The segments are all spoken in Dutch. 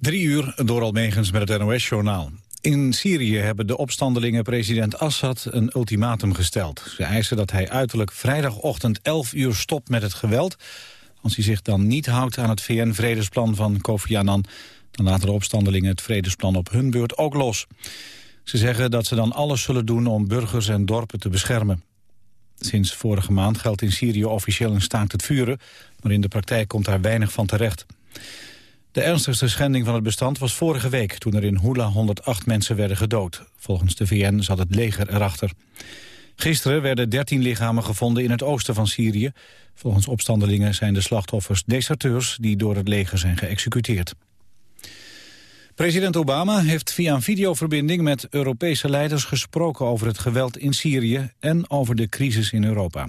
Drie uur door Almegens met het NOS-journaal. In Syrië hebben de opstandelingen president Assad een ultimatum gesteld. Ze eisen dat hij uiterlijk vrijdagochtend 11 uur stopt met het geweld. Als hij zich dan niet houdt aan het VN-vredesplan van Kofi Annan... dan laten de opstandelingen het vredesplan op hun beurt ook los. Ze zeggen dat ze dan alles zullen doen om burgers en dorpen te beschermen. Sinds vorige maand geldt in Syrië officieel een staakt het vuren... maar in de praktijk komt daar weinig van terecht. De ernstigste schending van het bestand was vorige week... toen er in Hula 108 mensen werden gedood. Volgens de VN zat het leger erachter. Gisteren werden 13 lichamen gevonden in het oosten van Syrië. Volgens opstandelingen zijn de slachtoffers deserteurs... die door het leger zijn geëxecuteerd. President Obama heeft via een videoverbinding met Europese leiders gesproken over het geweld in Syrië en over de crisis in Europa.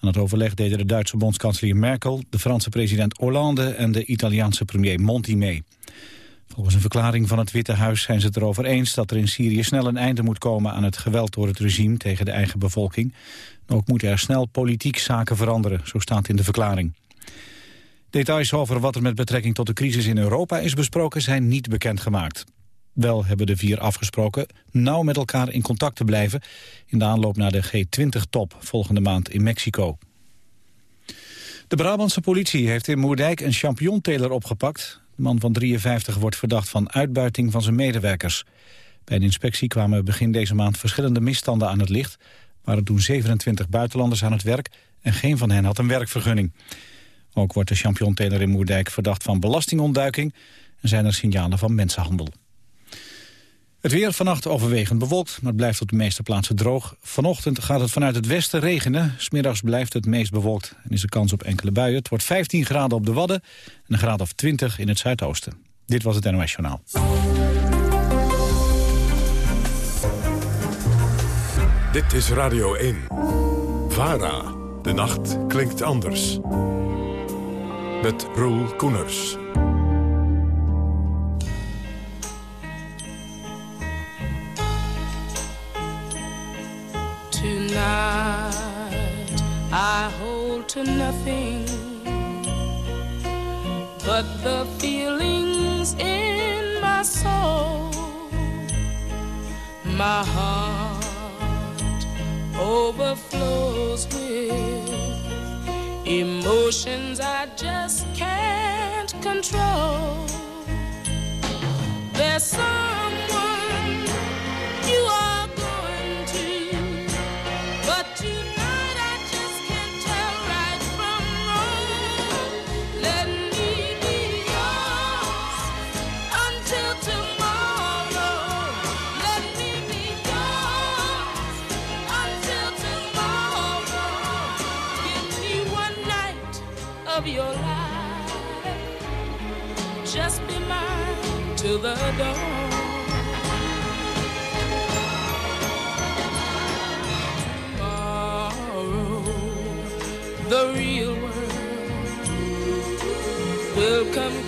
Aan het overleg deden de Duitse bondskanselier Merkel, de Franse president Hollande en de Italiaanse premier Monti mee. Volgens een verklaring van het Witte Huis zijn ze het erover eens dat er in Syrië snel een einde moet komen aan het geweld door het regime tegen de eigen bevolking. Ook moeten er snel politiek zaken veranderen, zo staat in de verklaring. Details over wat er met betrekking tot de crisis in Europa is besproken zijn niet bekendgemaakt. Wel hebben de vier afgesproken nauw met elkaar in contact te blijven... in de aanloop naar de G20-top volgende maand in Mexico. De Brabantse politie heeft in Moerdijk een champignonteler opgepakt. De man van 53 wordt verdacht van uitbuiting van zijn medewerkers. Bij een inspectie kwamen begin deze maand verschillende misstanden aan het licht. waren toen 27 buitenlanders aan het werk en geen van hen had een werkvergunning. Ook wordt de champignonteler in Moerdijk verdacht van belastingontduiking... en zijn er signalen van mensenhandel. Het weer vannacht overwegend bewolkt, maar het blijft op de meeste plaatsen droog. Vanochtend gaat het vanuit het westen regenen. Smiddags blijft het meest bewolkt en is er kans op enkele buien. Het wordt 15 graden op de Wadden en een graad of 20 in het zuidoosten. Dit was het NOS Journaal. Dit is Radio 1. VARA. De nacht klinkt anders. Met Roel Koeners. I hold to nothing but the feelings in my soul. My heart overflows with emotions I just can't control. There's someone the dawn. Tomorrow, the real world will come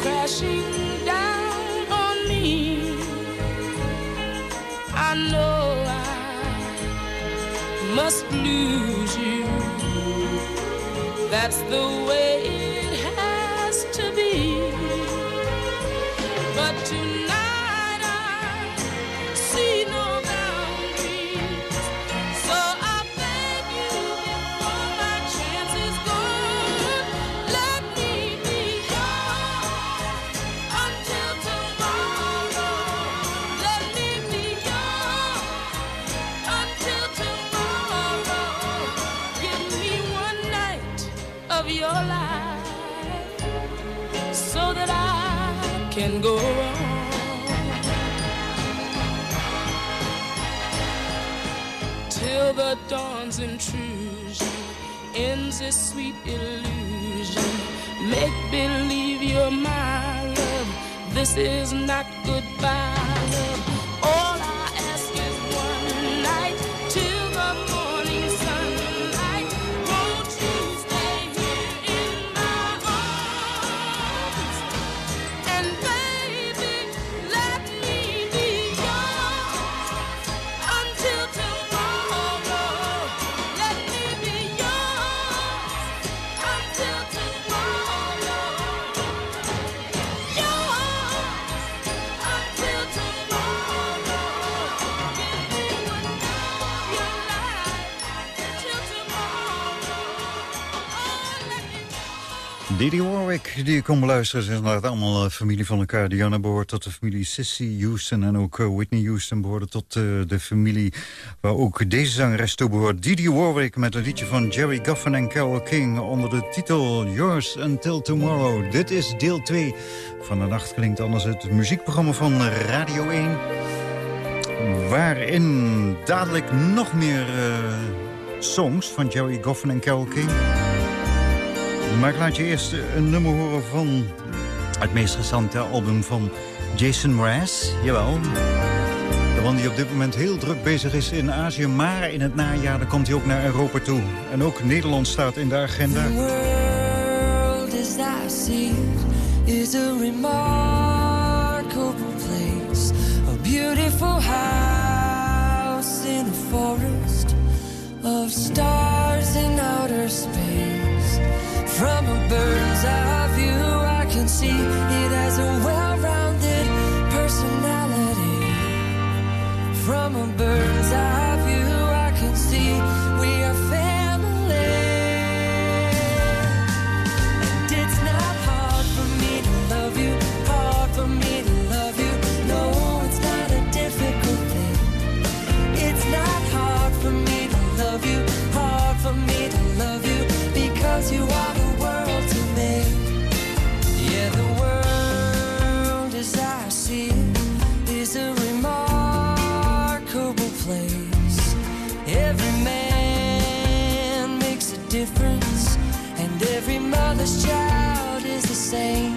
die je kon beluisteren, zijn inderdaad allemaal uh, familie van elkaar. Diana behoort tot de familie Sissy Houston en ook uh, Whitney Houston behoorde tot uh, de familie waar ook deze zangeres toe behoort. Didi Warwick met een liedje van Jerry Goffin en Carole King onder de titel Yours Until Tomorrow. Dit is deel 2 van de Nacht Klinkt Anders, het muziekprogramma van Radio 1. Waarin dadelijk nog meer songs van Jerry Goffin en Carole King... Maar ik laat je eerst een nummer horen van het meest recente album van Jason Mraz. Jawel. De man die op dit moment heel druk bezig is in Azië. Maar in het najaar dan komt hij ook naar Europa toe. En ook Nederland staat in de agenda. The world as I see is a remarkable place. A beautiful house in a forest of stars in outer space. From a bird's eye view, I can see it has a well rounded personality. From a bird's eye view, mother's child is the same.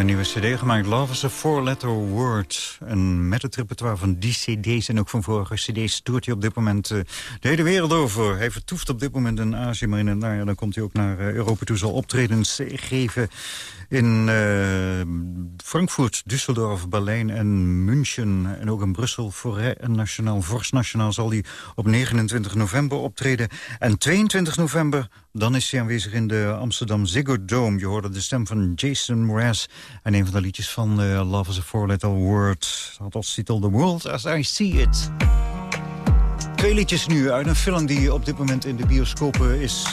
Een nieuwe cd gemaakt. Love is a four-letter word. En met het repertoire van die cd's en ook van vorige cd's... toert hij op dit moment eh, de hele wereld over. Hij vertoeft op dit moment in Azië, maar in het dan komt hij ook naar eh, Europa toe. Zal optredens geven in eh, Frankfurt, Düsseldorf, Berlijn en München. En ook in Brussel, Forêt Nationaal, Vorst Nationaal... zal hij op 29 november optreden. En 22 november, dan is hij aanwezig in de Amsterdam Ziggo Dome. Je hoorde de stem van Jason Mraz. En een van de liedjes van eh, Love is a Four-Letter Word. had als titel The World As I See It. Twee liedjes nu uit een film die op dit moment in de bioscopen is.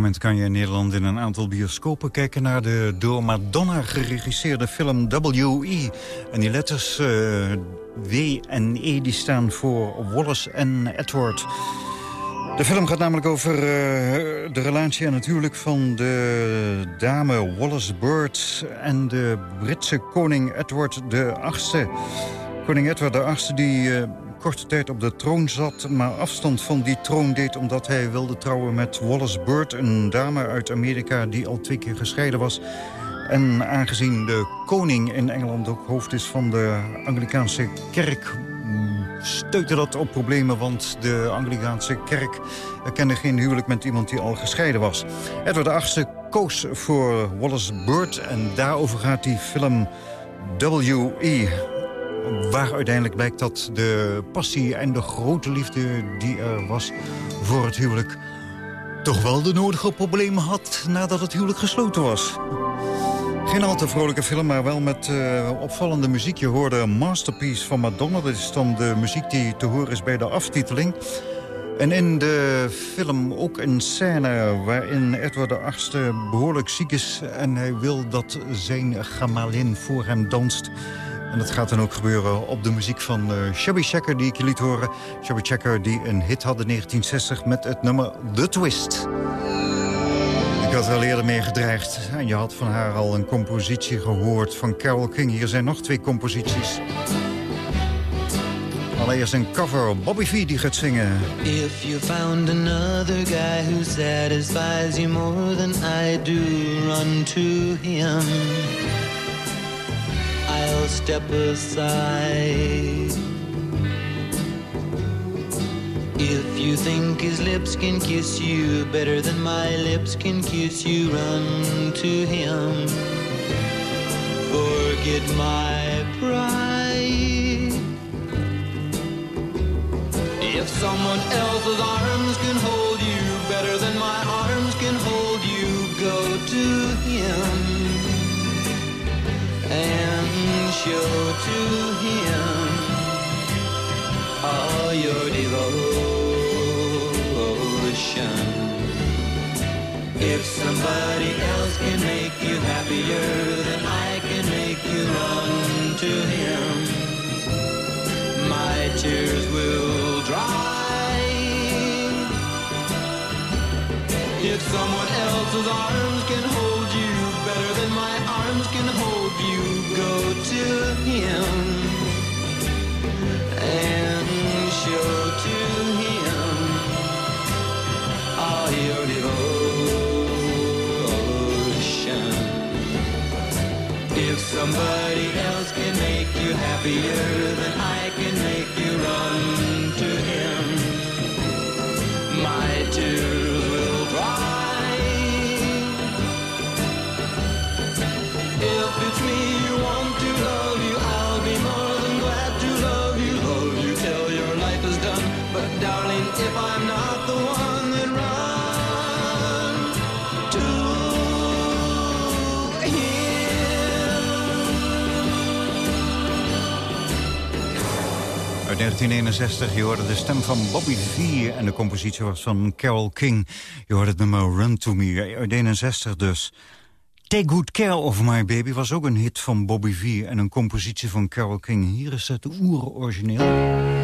Moment kan je in Nederland in een aantal bioscopen kijken... naar de door Madonna geregisseerde film W.E. En die letters eh, W en E die staan voor Wallace en Edward. De film gaat namelijk over eh, de relatie en natuurlijk van de dame Wallace Bird... en de Britse koning Edward VIII. Koning Edward VIII die... eh, korte tijd op de troon zat... maar afstand van die troon deed omdat hij wilde trouwen met Wallace Bird... een dame uit Amerika die al twee keer gescheiden was. En aangezien de koning in Engeland ook hoofd is van de Anglikaanse kerk... steutte dat op problemen, want de Anglikaanse kerk erkende geen huwelijk met iemand die al gescheiden was. Edward VIII koos voor Wallace Bird en daarover gaat die film W.E. Waar uiteindelijk blijkt dat de passie en de grote liefde die er was voor het huwelijk... toch wel de nodige problemen had nadat het huwelijk gesloten was. Geen al te vrolijke film, maar wel met eh, opvallende muziek. Je hoorde Masterpiece van Madonna. Dat is dan de muziek die te horen is bij de aftiteling. En in de film ook een scène waarin Edward VIII behoorlijk ziek is... en hij wil dat zijn gamalin voor hem danst... En dat gaat dan ook gebeuren op de muziek van uh, Shabby Checker die ik je liet horen. Shabby Checker die een hit had in 1960 met het nummer The Twist. Ik had er al eerder mee gedreigd. En je had van haar al een compositie gehoord van Carole King. Hier zijn nog twee composities. Allereerst een cover, Bobby V die gaat zingen. If you found another guy who satisfies you more than I do, run to him. I'll step aside. If you think his lips can kiss you better than my lips can kiss you, run to him. Forget my pride. If someone else's arms can hold you better than my arms can hold you, go to him and show to him all your devotion. If somebody else can make you happier, then I can make you run to him. My tears will dry. If someone else's arms can hold somebody else can make you happier, then I can make you run 1961, je hoorde de stem van Bobby V en de compositie was van Carole King. Je hoorde het nummer Run To Me, uit 61 dus. Take Good Care of My Baby was ook een hit van Bobby V en een compositie van Carole King. Hier is het oerorigineel. My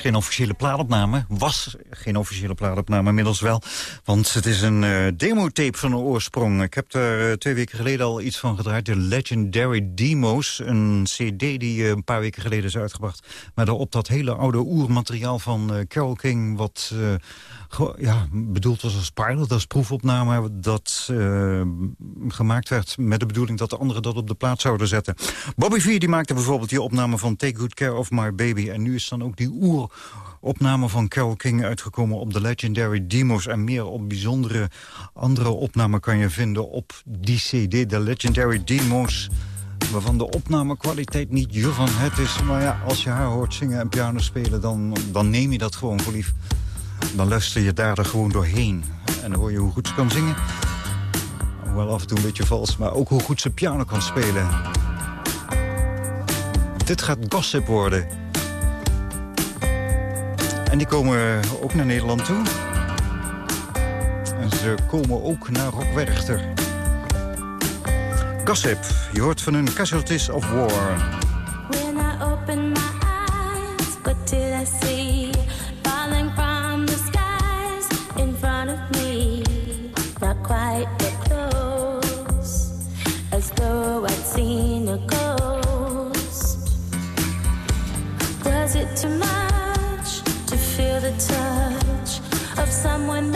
geen officiële plaatopname. Was geen officiële plaatopname, inmiddels wel. Want het is een eh, demotape van de oorsprong. Ik heb er eh, twee weken geleden al iets van gedraaid. De Legendary Demos. Een cd die eh, een paar weken geleden is uitgebracht. Maar daarop dat hele oude oermateriaal van Carole King... wat ja, bedoeld was als pilot, als proefopname... dat gemaakt werd met de bedoeling dat de anderen dat op de plaat zouden zetten. Bobby V die maakte bijvoorbeeld die opname van Take Good Care of My Baby. En nu is dan ook die oeropname van Carole King uitgekomen op de Legendary Demos. En meer op bijzondere andere opnamen kan je vinden op die cd, de Legendary Demos waarvan de opnamekwaliteit niet je van het is. Maar ja, als je haar hoort zingen en piano spelen, dan, dan neem je dat gewoon voor lief. Dan luister je daar er gewoon doorheen. En dan hoor je hoe goed ze kan zingen. Wel af en toe een beetje vals, maar ook hoe goed ze piano kan spelen. Dit gaat gossip worden. En die komen ook naar Nederland toe. En ze komen ook naar Rock Werchter. Gossip, je hoort van hun Casualties of War. When I open my eyes, what did I see? Falling from the skies in front of me. Not quite that close, as though I'd seen a ghost. Was it to the touch of someone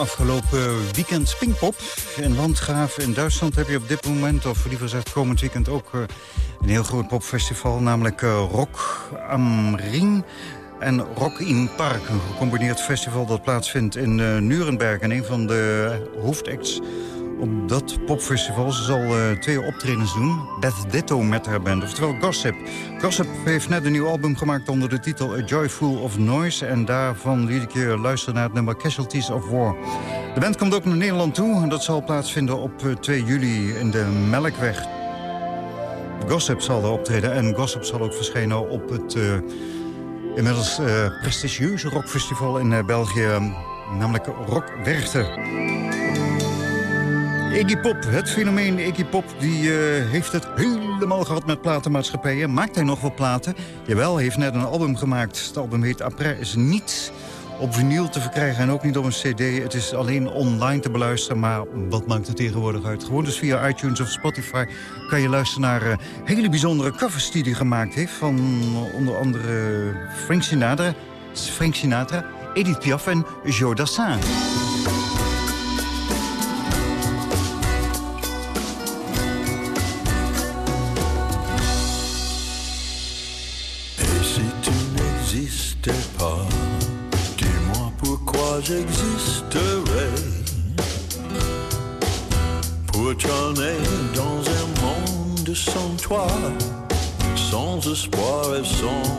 afgelopen weekend Pinkpop in Landgraaf. In Duitsland heb je op dit moment, of liever gezegd komend weekend... ook eh, een heel groot popfestival, namelijk eh, Rock am Ring... En Rock in Park, een gecombineerd festival dat plaatsvindt in uh, Nuremberg. En een van de hoofdacts op dat popfestival. Ze zal uh, twee optredens doen. Beth Ditto met haar band, oftewel Gossip. Gossip heeft net een nieuw album gemaakt onder de titel A Joyful of Noise. En daarvan liet ik je luisteren naar het nummer Casualties of War. De band komt ook naar Nederland toe. En dat zal plaatsvinden op uh, 2 juli in de Melkweg. Gossip zal er optreden. En Gossip zal ook verschijnen op het uh, inmiddels prestigieuze rockfestival in België. Namelijk Rock Werchter. Iggy Pop, het fenomeen Iggy Pop, die uh, heeft het helemaal gehad met platenmaatschappijen. Maakt hij nog wel platen? Jawel, heeft net een album gemaakt. Het album heet Après, is niet op vinyl te verkrijgen en ook niet op een cd. Het is alleen online te beluisteren, maar wat maakt het tegenwoordig uit? Gewoon dus via iTunes of Spotify kan je luisteren naar uh, hele bijzondere covers die hij gemaakt heeft. Van onder andere Frank Sinatra, Frank Sinatra Edith Piaf en Joe Dassin. Espoir et sans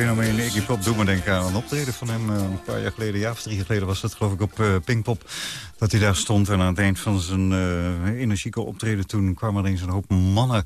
fenomeen Iggy Pop doet me denken aan een optreden van hem. eh, een paar jaar geleden, jaar of drie jaar geleden was dat geloof ik op eh, Pinkpop. Dat hij daar stond en aan het eind van zijn eh, energieke optreden toen kwamen er eens een hoop mannen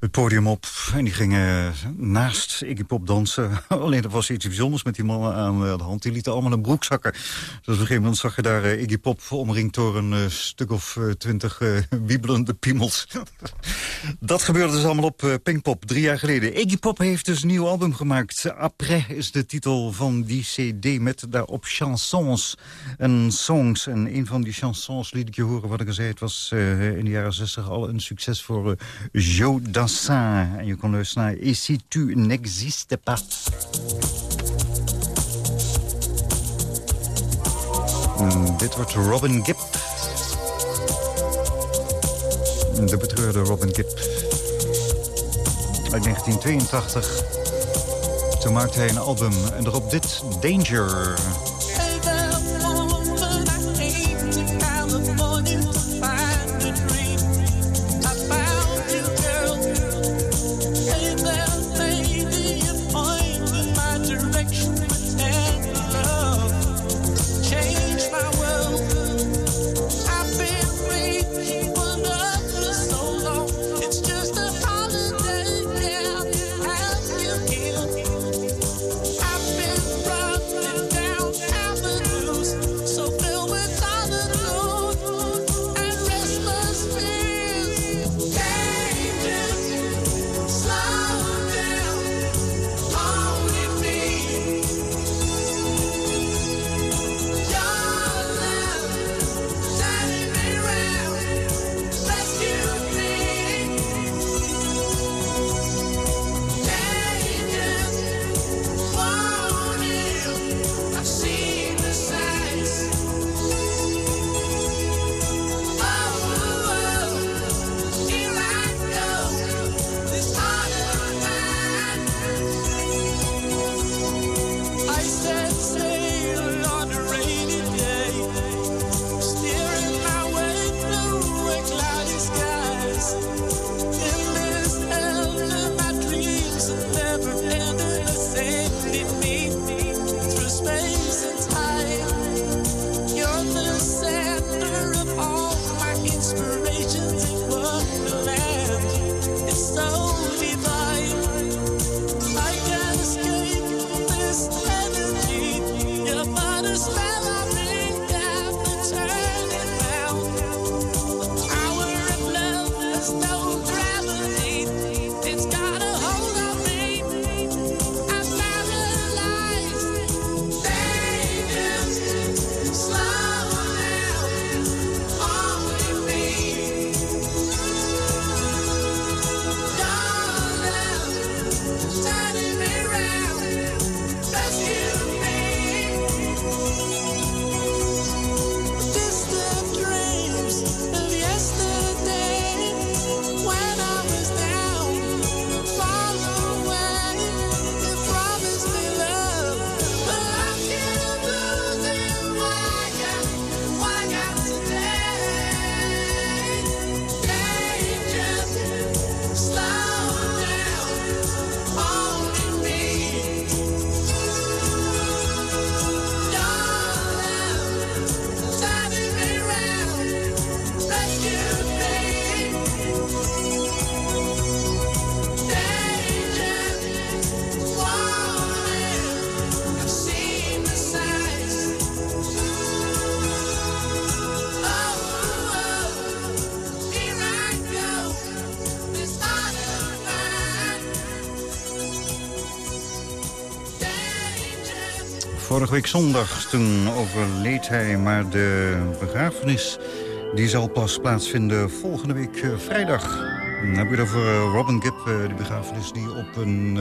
het podium op. En die gingen naast Iggy Pop dansen. Alleen er was iets bijzonders met die mannen aan eh, de hand. Die lieten allemaal een broek zakken. Dus op een gegeven moment zag je daar eh, Iggy Pop omringd door een eh, stuk of eh, twintig eh, wiebelende piemels. Dat gebeurde dus allemaal op eh, Pinkpop drie jaar geleden. Iggy Pop heeft dus een nieuw album gemaakt. Après is de titel van die cd met daarop chansons en songs. En een van die chansons liet ik je horen wat ik al zei. Het was eh, in de jaren 60 al een succes voor eh, Joe. En je kon luisteren naar Et tu n'existes pas. Dit wordt Robin Gibb. De betreurde Robin Gibb. Uit 1982. Toen maakte hij een album en erop dit Danger. Vorige week zondag, toen overleed hij, maar de begrafenis... die zal pas plaatsvinden volgende week eh, vrijdag. Dan heb je het over eh, Robin Gibb, eh, de begrafenis die op een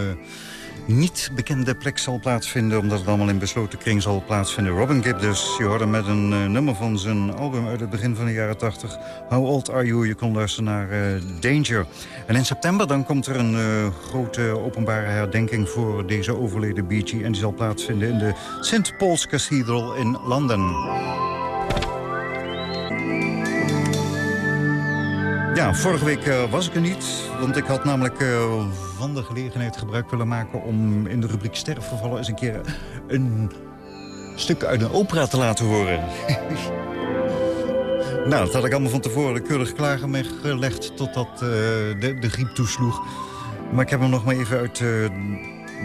niet bekende plek zal plaatsvinden... omdat het allemaal in besloten kring zal plaatsvinden. Robin Gibb dus, je hoorde met een eh, nummer van zijn album uit het begin van de jaren 80. How Old Are You? Je kon luisteren naar eh, Danger. En in september dan komt er een eh, grote openbare herdenking... voor deze overleden Gee. En die zal plaatsvinden in de St. Paul's Cathedral in Londen. Ja, vorige week was ik er niet. Want ik had namelijk van de gelegenheid gebruik willen maken... om in de rubriek Sterfgevallen eens een keer een stuk uit een opera te laten horen. Nou, dat had ik allemaal van tevoren keurig klaargelegd totdat uh, de, de griep toesloeg. Maar ik heb hem nog maar even uit uh,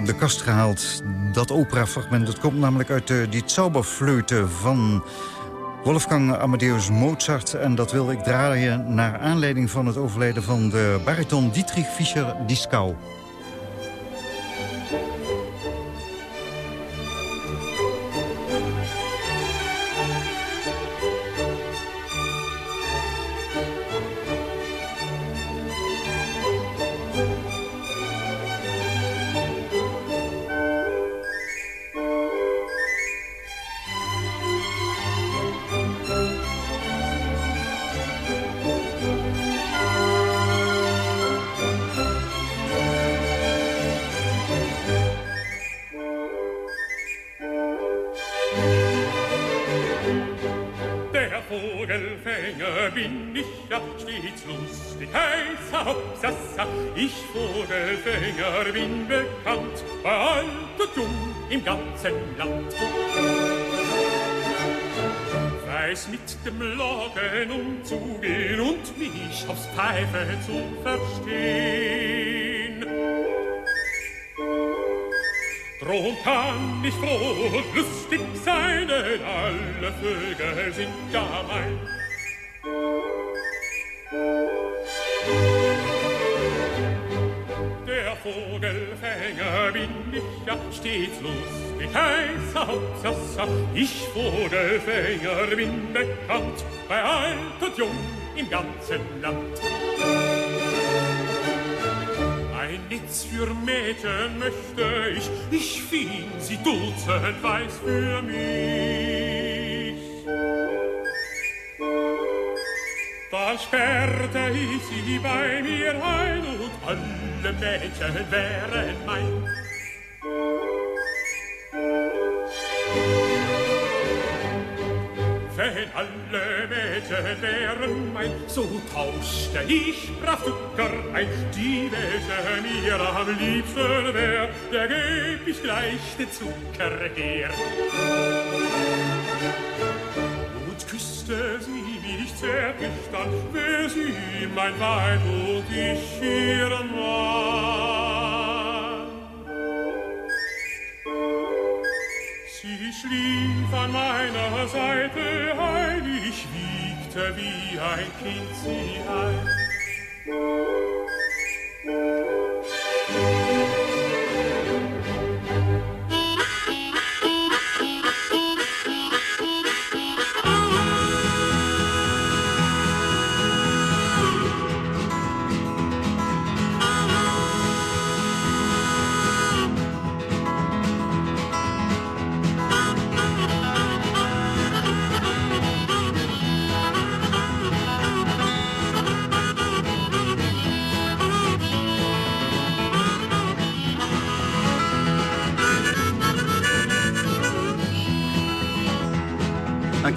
de kast gehaald. Dat operafragment, dat komt namelijk uit uh, die Zauberflöte van Wolfgang Amadeus Mozart. En dat wil ik draaien naar aanleiding van het overlijden van de bariton Dietrich Fischer-Dieskau. Ich Vogelfänger bin bekannt, bei alt und jung im ganzen Land. Weiß mit dem Locken umzugehen und mich aufs Pfeife zu verstehen. Drum kann ich froh und lustig sein, denn alle Vögel sind ja mein. Vogelfänger bin ich ja stets lustig, heißer Hauptsassa. Ich Vogelfänger bin bekannt, bei alt und jung im ganzen Land. Ein Netz für Mädchen möchte ich, ich fing sie dutzend weiß für mich. Sperrte ich sie bei mir ein und alle Mädchen wären mein. Wenn alle Mädchen wären mein, so tauschte ich brav Zucker ein. Die welche mir am liebsten wär, der geb ich gleich den Zucker her. Und küsste sie mich zärtlich, dann wär sie mein Weib und ich ihr Mann. Sie schlief an meiner Seite ein, ich wiegte wie ein Kind sie ein.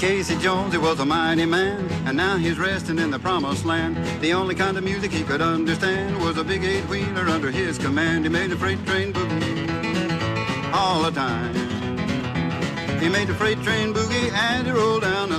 Casey Jones, he was a mighty man, and now he's resting in the promised land. The only kind of music he could understand was a big eight-wheeler under his command. He made a freight train boogie all the time. He made a freight train boogie and he rolled down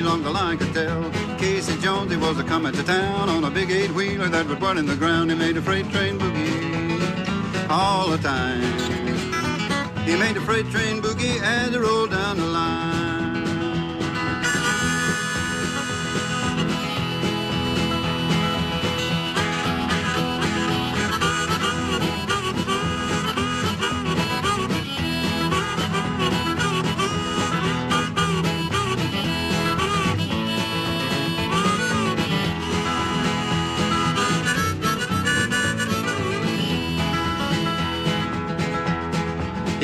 along the line could tell. Casey Jones, he was a coming to town on a big eight-wheeler that was running the ground. He made a freight train boogie all the time. He made a freight train boogie as it rolled down the line.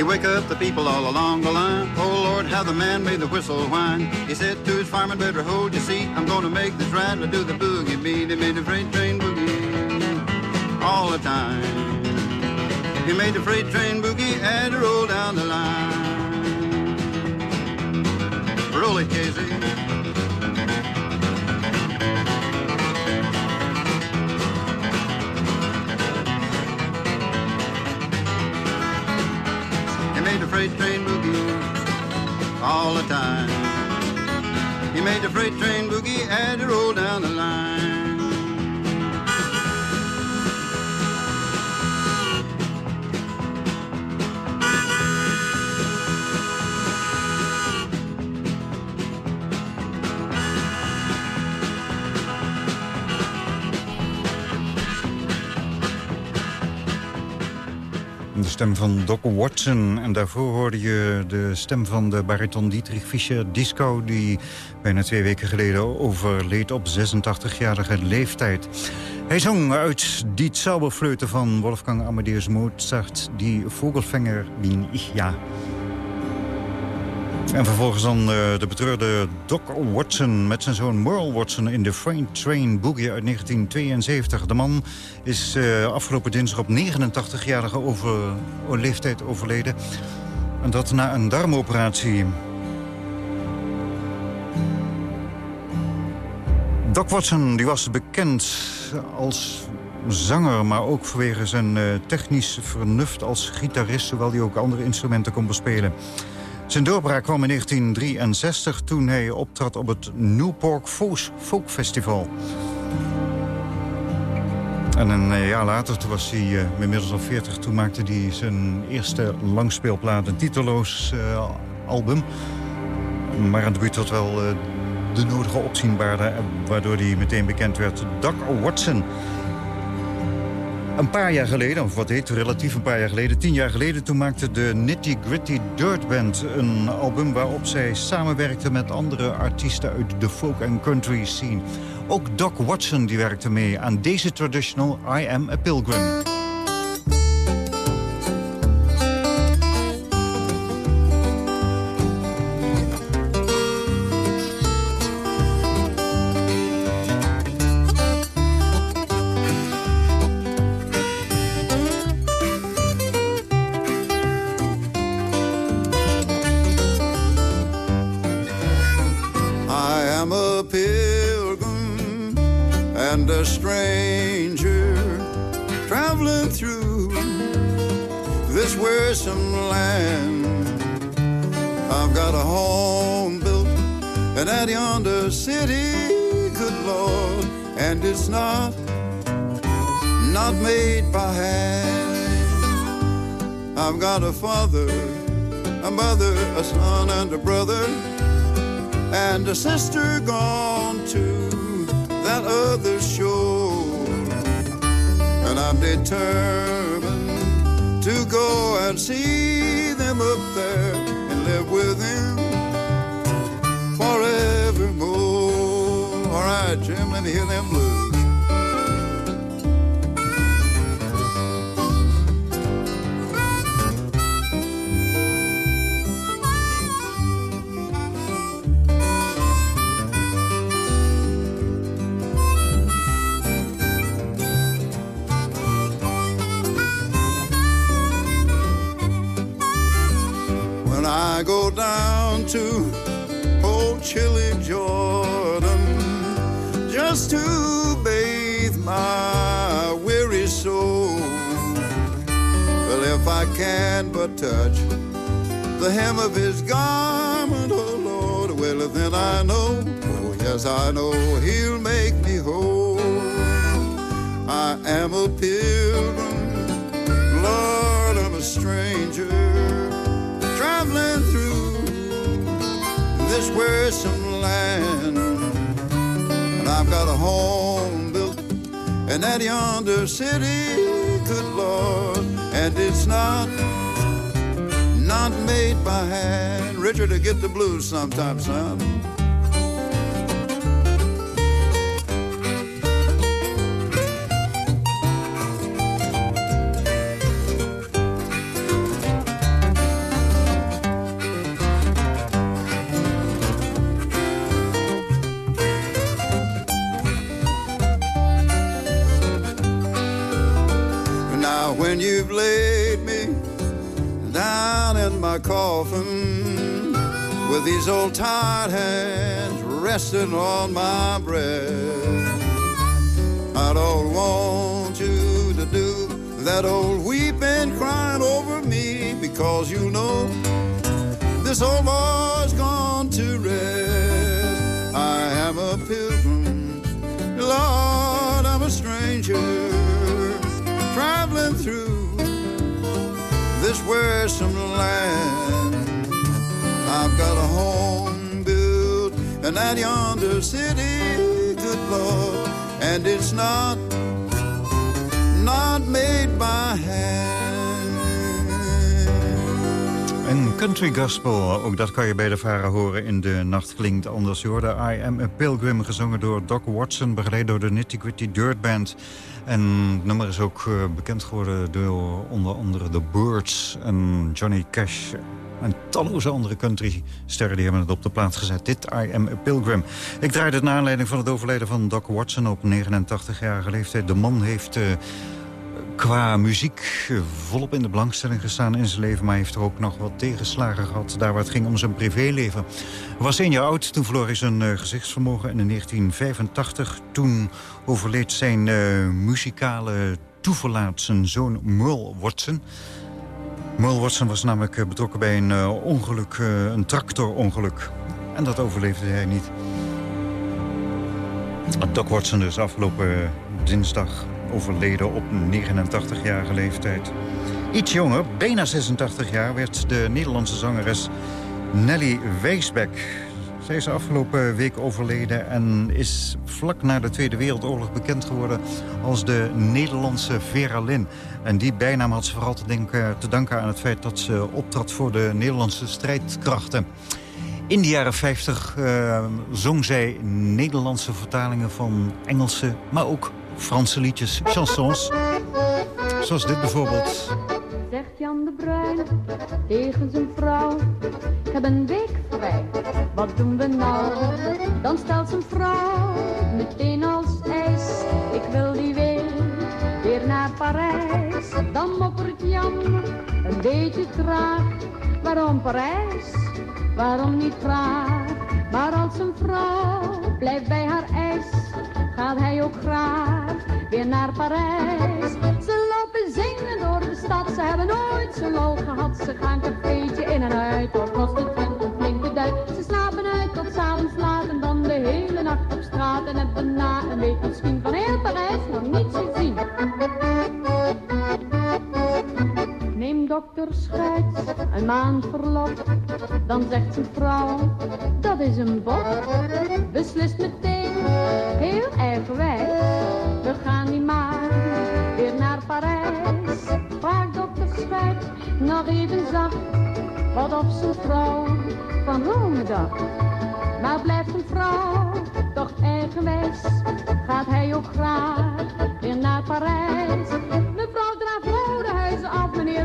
He wake up the people all along the line. Oh Lord, how the man made the whistle whine. He said to his fireman, better hold your seat. I'm gonna make this ride rattler do the boogie beat. He made the freight train boogie all the time. He made the freight train boogie and roll down the line. Roll it, Casey. Freight train boogie all the time. He made the freight train boogie and roll down the line. Stem van Doc Watson. En daarvoor hoorde je de stem van de bariton Dietrich Fischer Disco... die bijna twee weken geleden overleed op 86-jarige leeftijd. Hij zong uit die Zauberflöte van Wolfgang Amadeus Mozart... die Vogelfänger bin ich ja. En vervolgens dan eh, de betreurde Doc Watson met zijn zoon Merle Watson... in de Freight Train Boogie uit 1972. De man is eh, afgelopen dinsdag op 89-jarige over, leeftijd overleden. En dat na een darmoperatie. Doc Watson die was bekend als zanger... maar ook vanwege zijn eh, technisch vernuft als gitarist... hoewel hij ook andere instrumenten kon bespelen. Zijn doorbraak kwam in 1963 toen hij optrad op het Newport Folk Festival. En een eh, jaar later, toen was hij uh, inmiddels al 40... toen maakte hij zijn eerste langspeelplaat, een titeloos uh, album. Maar aan de buurt had wel de nodige opzienbaarde... waardoor hij meteen bekend werd. Doc Watson. Een paar jaar geleden, of wat heet relatief een paar jaar geleden... tien jaar geleden, toen maakte de Nitty Gritty Dirt Band een album... waarop zij samenwerkte met andere artiesten uit de folk- en country scene. Ook Doc Watson die werkte mee aan deze traditional I Am a Pilgrim. A father, a mother, a son, and a brother and a sister gone to that other shore. And I'm determined to go and see them up there and live with them forevermore. All right, Jim, let me hear them blues. Go down to old chilly Jordan just to bathe my weary soul. Well, if I can but touch the hem of his garment, oh Lord, well, then I know, oh yes, I know he'll make me whole. I am a pilgrim, Lord, I'm a stranger this wearisome land. And I've got a home built in that yonder city, good Lord, and it's not not made by hand. Richard, to get the blues sometime, son. when you've laid me down in my coffin with these old tired hands resting on my breast. I don't want you to do that old weeping crying over me because you know this old boy's gone to rest. I am a pilgrim, Lord, I'm a stranger traveling through this wearisome land. I've got a home built in that yonder city, good Lord, and it's not, not made by hand. Country gospel, ook dat kan je bij de varen horen in de nacht klinkt anders. Je I Am a Pilgrim, gezongen door Doc Watson, begeleid door de Nitty Gritty Dirt Band. En het nummer is ook eh, bekend geworden door onder andere The Birds en Johnny Cash. En talloze andere countrysterren die hebben het op de plaats gezet. Dit I Am a Pilgrim. Ik draaide het naar aanleiding van het overlijden van Doc Watson op 89-jarige leeftijd. De man heeft... eh, qua muziek volop in de belangstelling gestaan in zijn leven... maar heeft er ook nog wat tegenslagen gehad... daar waar het ging om zijn privéleven. Was één jaar oud, toen verloor hij zijn eh, gezichtsvermogen... en in 1985, toen overleed zijn eh, muzikale toeverlaat... zijn zoon Merle Watson... Merle Watson was namelijk eh, betrokken bij een ongeluk, een tractorongeluk. En dat overleefde hij niet. Doc Watson dus afgelopen dinsdag overleden op 89-jarige leeftijd. Iets jonger, bijna 86 jaar, werd de Nederlandse zangeres Nelly Wijsbeck. Zij is afgelopen week overleden en is vlak na de Tweede Wereldoorlog bekend geworden als de Nederlandse Vera Lynn. En die bijnaam had ze vooral te, te danken aan het feit dat ze optrad voor de Nederlandse strijdkrachten. In de jaren 50 eh, zong zij Nederlandse vertalingen van Engelse, maar ook Franse liedjes, chansons. Zoals dit bijvoorbeeld. Zegt Jan de Bruin tegen zijn vrouw. Ik heb een week vrij, wat doen we nou? Dan stelt zijn vrouw meteen als ijs. Ik wil die week weer naar Parijs. Dan moppert Jan een beetje traag. Waarom Parijs? Waarom niet graag? Maar als een vrouw blijft bij haar ijs, gaat hij ook graag weer naar Parijs. Ze lopen zingen door de stad, ze hebben nooit zo lol gehad. Ze gaan cafeetje in en uit, wat kost het vent een flinke duit. Ze slapen uit tot s'avonds laat en dan de hele nacht op straat. En hebben na een week misschien van heel Parijs nog niets gezien. Dokter Schuits een maand verlof, dan zegt zijn vrouw, dat is een bot. Beslist meteen, heel eigenwijs, we gaan niet maar weer naar Parijs. Vraagt dokter Schuits nog even zacht, wat op zijn vrouw van Rome. Maar blijft zijn vrouw toch eigenwijs, gaat hij ook graag weer naar Parijs. Mevrouw huizen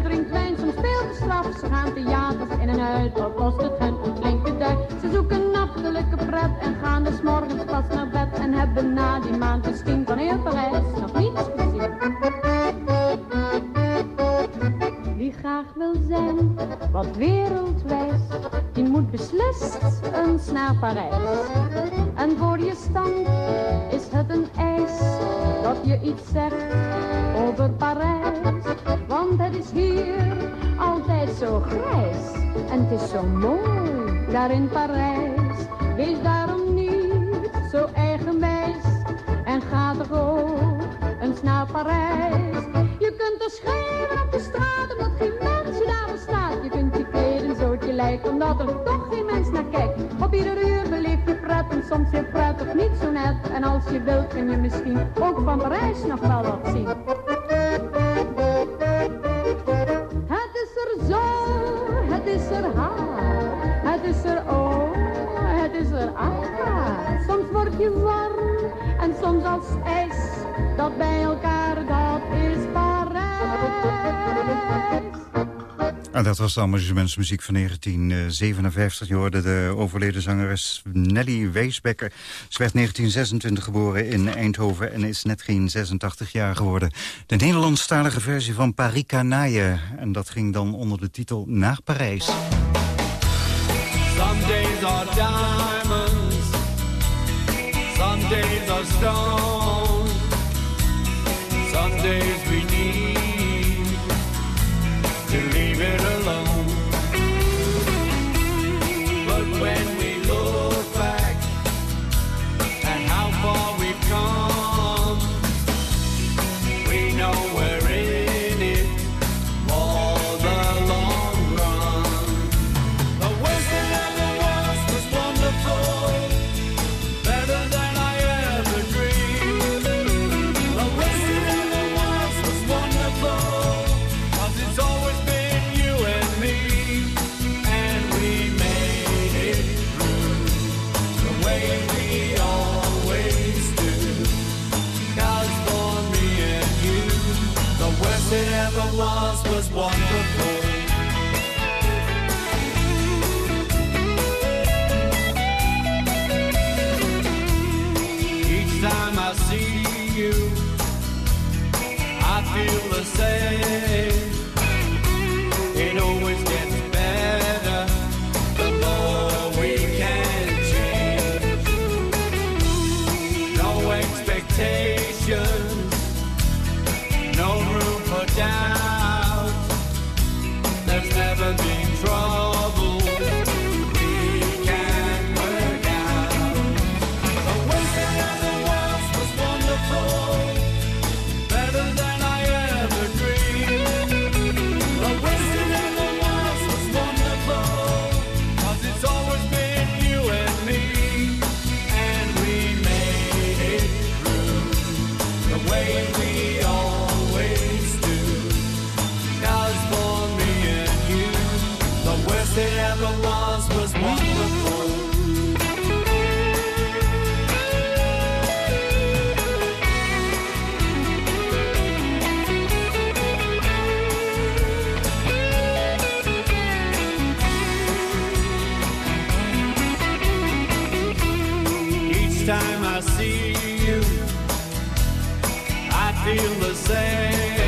meneer drinkt wijn, soms veel te straf. Ze gaan theaters in en uit, wat kost het hen een flinke duit. Ze zoeken nachtelijke pret en gaan dus morgens pas naar bed. En hebben na die maand misschien van heel Parijs nog niets gezien. Wie graag wil zijn, wat wereldwijs, die moet beslist naar Parijs. En voor je stand is het een eis dat je iets zegt over Parijs. Het is hier altijd zo grijs en het is zo mooi daar in Parijs. Wees daarom niet zo eigenwijs en ga toch ook eens naar Parijs. Je kunt er schreeuwen op de straat omdat geen mens je daar bestaat. Je kunt je kleden zo je lijkt omdat er toch geen mens naar kijkt. Op ieder uur beleef je pret en soms heel prettig niet zo net. En als je wilt kun je misschien ook van Parijs nog wel wat zien. Je warm en soms als ijs, dat bij elkaar dat is Parijs. En dat was de amusementsmuziek van 1957. Je hoorde de overleden zangeres Nelly Weesbecker. Ze werd 1926 geboren in Eindhoven en is net geen 86 jaar geworden. De Nederlandstalige versie van Paris Canaille. En dat ging dan onder de titel Naar Parijs. Some days are some days are stone, some days we you, I feel the same.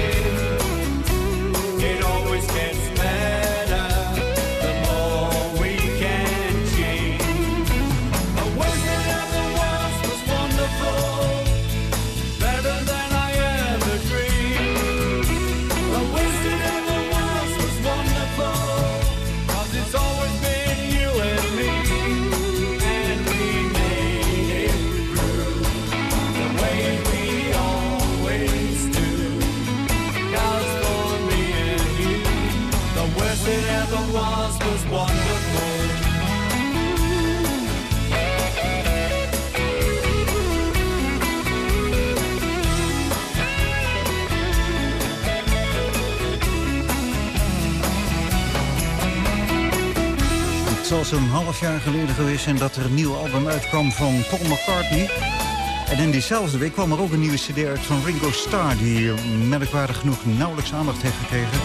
Zo'n half jaar geleden geweest zijn dat er een nieuw album uitkwam van Paul McCartney. En in diezelfde week kwam er ook een nieuwe cd uit van Ringo Starr... die merkwaardig genoeg nauwelijks aandacht heeft gekregen.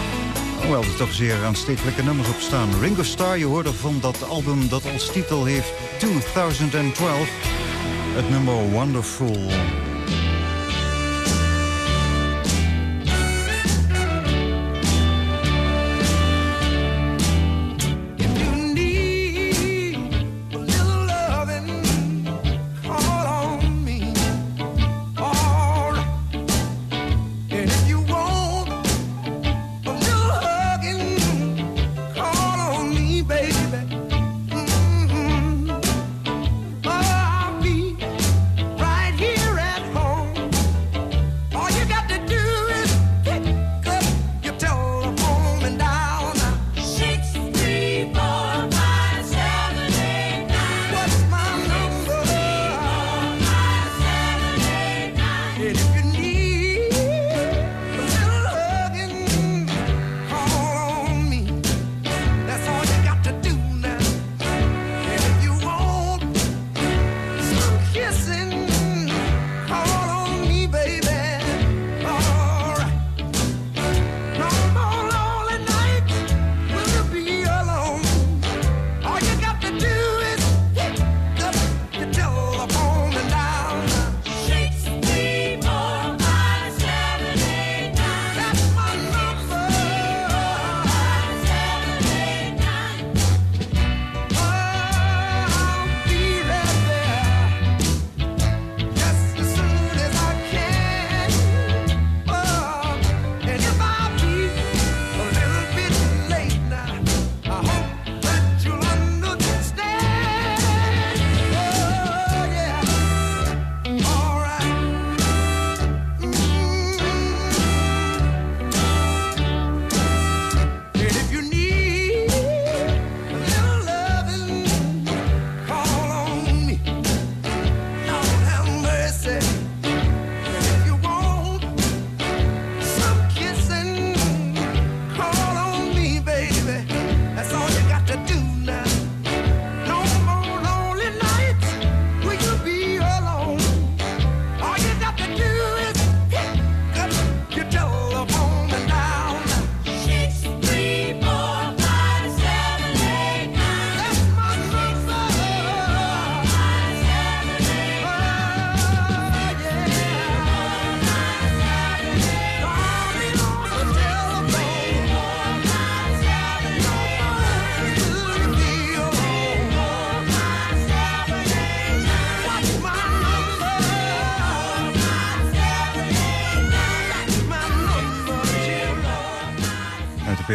Hoewel er toch zeer aanstekelijke nummers op staan. Ringo Starr, je hoorde van dat album dat als titel heeft 2012. Het nummer Wonderful.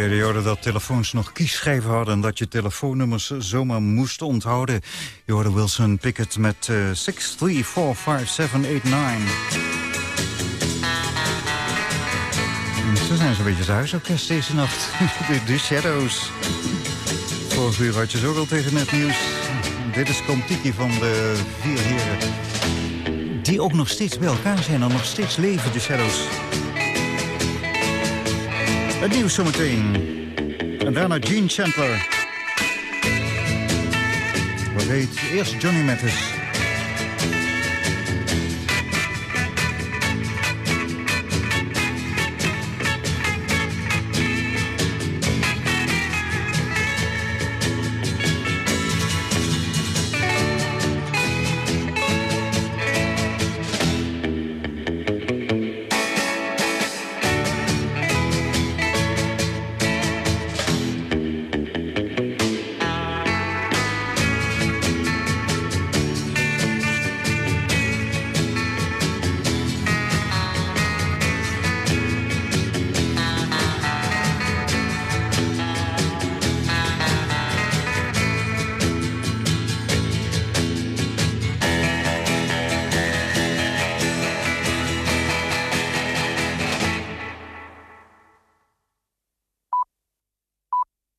Periode dat telefoons nog kiesschijven hadden... en dat je telefoonnummers zomaar moest onthouden. Je hoorde Wilson Pickett met eh 6345789. Ze zijn zo'n beetje het huisorkest deze nacht. De, Shadows. Vorige uur had je zo wel tegen het nieuws. Dit is Kontiki van de vier heren. Die ook nog steeds bij elkaar zijn en nog steeds leven, de Shadows. Het nieuws zometeen. En daarna Gene Chandler. Wat heet eerst Johnny Mathis.